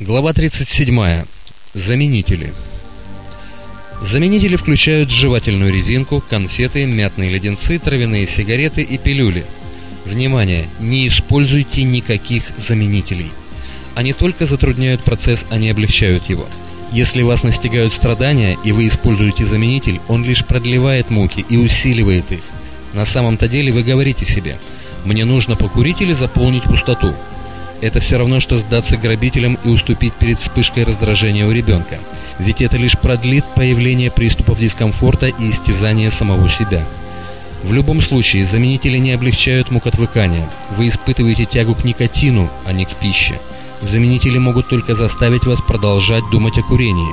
Глава 37. Заменители. Заменители включают жевательную резинку, конфеты, мятные леденцы, травяные сигареты и пилюли. Внимание! Не используйте никаких заменителей. Они только затрудняют процесс, а не облегчают его. Если вас настигают страдания и вы используете заменитель, он лишь продлевает муки и усиливает их. На самом-то деле вы говорите себе «мне нужно покурить или заполнить пустоту», это все равно, что сдаться грабителям и уступить перед вспышкой раздражения у ребенка. Ведь это лишь продлит появление приступов дискомфорта и истязания самого себя. В любом случае, заменители не облегчают мук отвыкания. Вы испытываете тягу к никотину, а не к пище. Заменители могут только заставить вас продолжать думать о курении.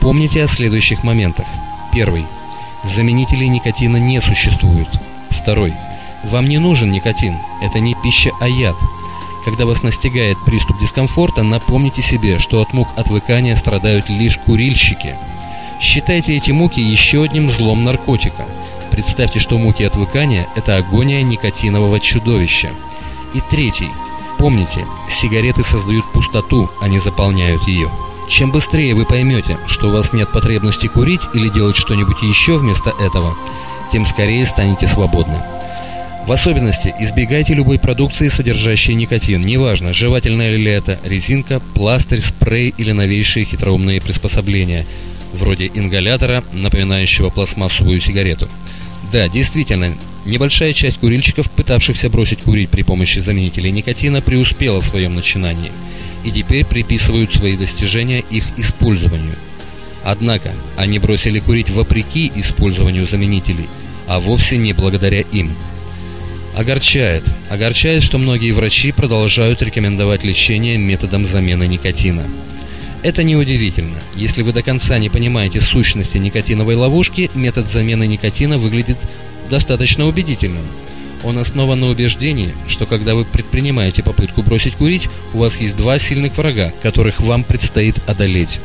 Помните о следующих моментах. Первый. Заменителей никотина не существует. Второй. Вам не нужен никотин. Это не пища, а яд. Когда вас настигает приступ дискомфорта, напомните себе, что от мук отвыкания страдают лишь курильщики. Считайте эти муки еще одним злом наркотика. Представьте, что муки отвыкания – это агония никотинового чудовища. И третий. Помните, сигареты создают пустоту, а не заполняют ее. Чем быстрее вы поймете, что у вас нет потребности курить или делать что-нибудь еще вместо этого, тем скорее станете свободны. В особенности избегайте любой продукции, содержащей никотин. Неважно, жевательная ли это резинка, пластырь, спрей или новейшие хитроумные приспособления, вроде ингалятора, напоминающего пластмассовую сигарету. Да, действительно, небольшая часть курильщиков, пытавшихся бросить курить при помощи заменителей никотина, преуспела в своем начинании и теперь приписывают свои достижения их использованию. Однако, они бросили курить вопреки использованию заменителей, а вовсе не благодаря им – Огорчает. Огорчает, что многие врачи продолжают рекомендовать лечение методом замены никотина. Это неудивительно. Если вы до конца не понимаете сущности никотиновой ловушки, метод замены никотина выглядит достаточно убедительным. Он основан на убеждении, что когда вы предпринимаете попытку бросить курить, у вас есть два сильных врага, которых вам предстоит одолеть.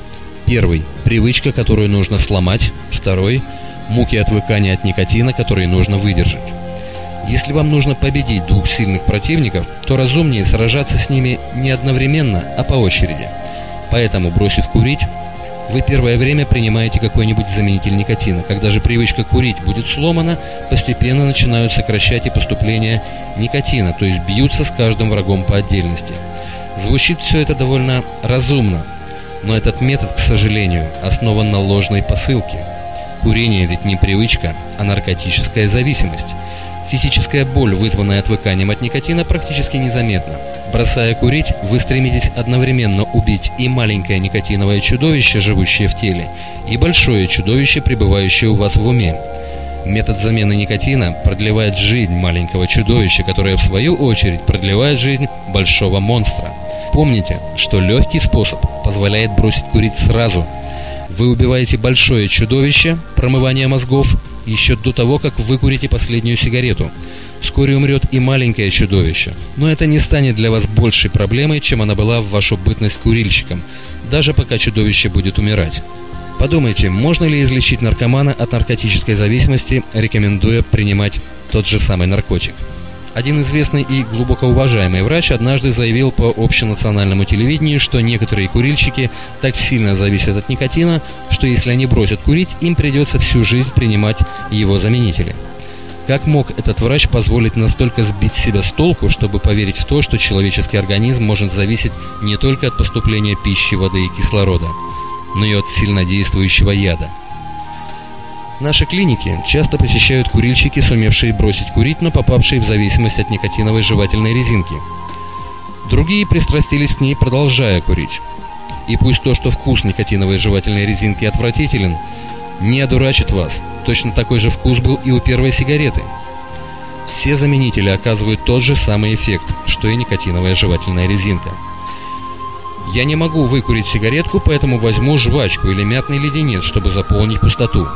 Первый – привычка, которую нужно сломать. Второй – муки отвыкания от никотина, которые нужно выдержать. Если вам нужно победить двух сильных противников, то разумнее сражаться с ними не одновременно, а по очереди. Поэтому, бросив курить, вы первое время принимаете какой-нибудь заменитель никотина. Когда же привычка курить будет сломана, постепенно начинают сокращать и поступление никотина, то есть бьются с каждым врагом по отдельности. Звучит все это довольно разумно, но этот метод, к сожалению, основан на ложной посылке. Курение ведь не привычка, а наркотическая зависимость. Физическая боль, вызванная отвыканием от никотина, практически незаметна. Бросая курить, вы стремитесь одновременно убить и маленькое никотиновое чудовище, живущее в теле, и большое чудовище, пребывающее у вас в уме. Метод замены никотина продлевает жизнь маленького чудовища, которое в свою очередь продлевает жизнь большого монстра. Помните, что легкий способ позволяет бросить курить сразу. Вы убиваете большое чудовище, промывание мозгов, еще до того, как выкурите последнюю сигарету. Вскоре умрет и маленькое чудовище. Но это не станет для вас большей проблемой, чем она была в вашу бытность курильщиком, даже пока чудовище будет умирать. Подумайте, можно ли излечить наркомана от наркотической зависимости, рекомендуя принимать тот же самый наркотик. Один известный и глубоко уважаемый врач однажды заявил по общенациональному телевидению, что некоторые курильщики так сильно зависят от никотина, что если они бросят курить, им придется всю жизнь принимать его заменители. Как мог этот врач позволить настолько сбить себя с толку, чтобы поверить в то, что человеческий организм может зависеть не только от поступления пищи, воды и кислорода, но и от сильнодействующего яда? Наши клиники часто посещают курильщики, сумевшие бросить курить, но попавшие в зависимость от никотиновой жевательной резинки. Другие пристрастились к ней, продолжая курить. И пусть то, что вкус никотиновой жевательной резинки отвратителен, не одурачит вас. Точно такой же вкус был и у первой сигареты. Все заменители оказывают тот же самый эффект, что и никотиновая жевательная резинка. Я не могу выкурить сигаретку, поэтому возьму жвачку или мятный леденец, чтобы заполнить пустоту.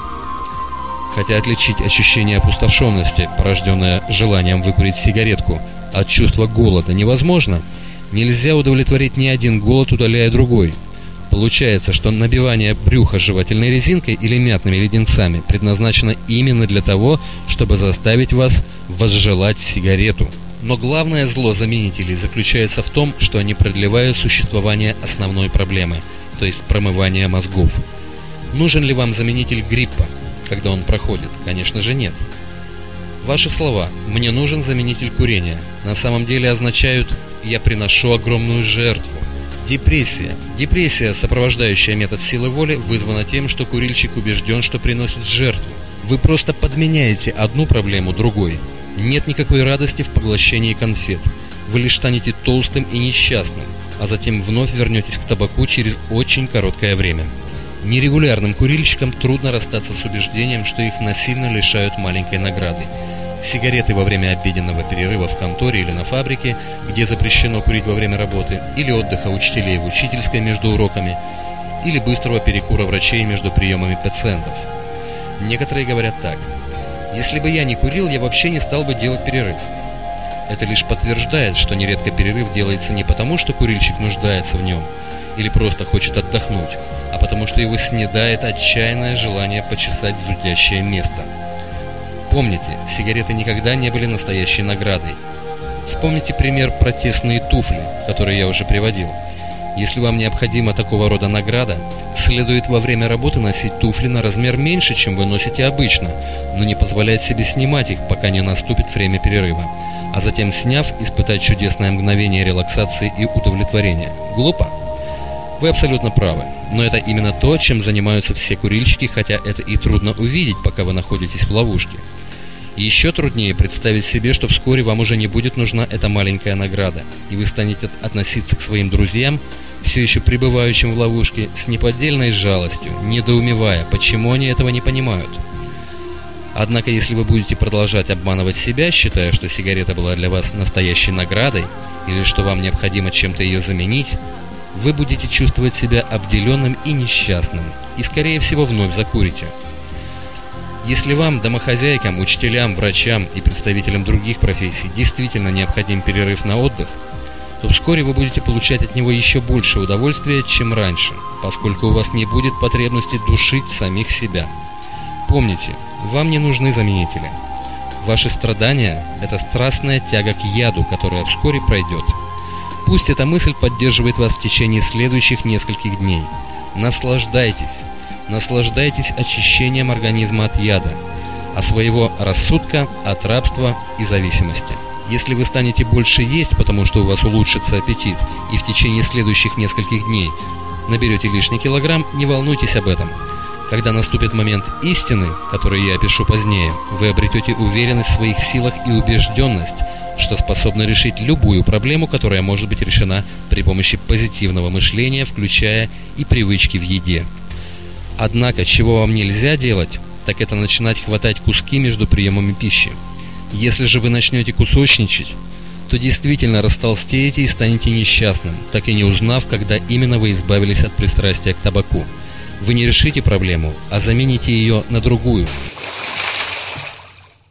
Хотя отличить ощущение опустошенности, порожденное желанием выкурить сигаретку, от чувства голода невозможно, нельзя удовлетворить ни один голод, удаляя другой. Получается, что набивание брюха жевательной резинкой или мятными леденцами предназначено именно для того, чтобы заставить вас возжелать сигарету. Но главное зло заменителей заключается в том, что они продлевают существование основной проблемы, то есть промывания мозгов. Нужен ли вам заменитель гриппа, когда он проходит? Конечно же нет. Ваши слова «мне нужен заменитель курения» на самом деле означают «я приношу огромную жертву». Депрессия. Депрессия, сопровождающая метод силы воли, вызвана тем, что курильщик убежден, что приносит жертву. Вы просто подменяете одну проблему другой. Нет никакой радости в поглощении конфет. Вы лишь станете толстым и несчастным, а затем вновь вернетесь к табаку через очень короткое время. Нерегулярным курильщикам трудно расстаться с убеждением, что их насильно лишают маленькой награды – сигареты во время обеденного перерыва в конторе или на фабрике, где запрещено курить во время работы, или отдыха учителей в учительской между уроками, или быстрого перекура врачей между приемами пациентов. Некоторые говорят так. Если бы я не курил, я вообще не стал бы делать перерыв. Это лишь подтверждает, что нередко перерыв делается не потому, что курильщик нуждается в нем, или просто хочет отдохнуть, а потому что его снедает отчаянное желание почесать зудящее место – Помните, сигареты никогда не были настоящей наградой. Вспомните пример протестные туфли, который я уже приводил. Если вам необходима такого рода награда, следует во время работы носить туфли на размер меньше, чем вы носите обычно, но не позволять себе снимать их, пока не наступит время перерыва. А затем, сняв, испытать чудесное мгновение релаксации и удовлетворения. Глупо? Вы абсолютно правы, но это именно то, чем занимаются все курильщики, хотя это и трудно увидеть, пока вы находитесь в ловушке. Еще труднее представить себе, что вскоре вам уже не будет нужна эта маленькая награда, и вы станете относиться к своим друзьям, все еще пребывающим в ловушке, с неподдельной жалостью, недоумевая, почему они этого не понимают. Однако, если вы будете продолжать обманывать себя, считая, что сигарета была для вас настоящей наградой, или что вам необходимо чем-то ее заменить, вы будете чувствовать себя обделенным и несчастным, и, скорее всего, вновь закурите – если вам, домохозяйкам, учителям, врачам и представителям других профессий действительно необходим перерыв на отдых, то вскоре вы будете получать от него еще больше удовольствия, чем раньше, поскольку у вас не будет потребности душить самих себя. Помните, вам не нужны заменители. Ваши страдания – это страстная тяга к яду, которая вскоре пройдет. Пусть эта мысль поддерживает вас в течение следующих нескольких дней. Наслаждайтесь, наслаждайтесь очищением организма от яда, а своего рассудка от рабства и зависимости. Если вы станете больше есть, потому что у вас улучшится аппетит, и в течение следующих нескольких дней наберете лишний килограмм, не волнуйтесь об этом. Когда наступит момент истины, который я опишу позднее, вы обретете уверенность в своих силах и убежденность, что способны решить любую проблему, которая может быть решена при помощи позитивного мышления, включая и привычки в еде. Однако, чего вам нельзя делать, так это начинать хватать куски между приемами пищи. Если же вы начнете кусочничать, то действительно растолстеете и станете несчастным, так и не узнав, когда именно вы избавились от пристрастия к табаку. Вы не решите проблему, а замените ее на другую –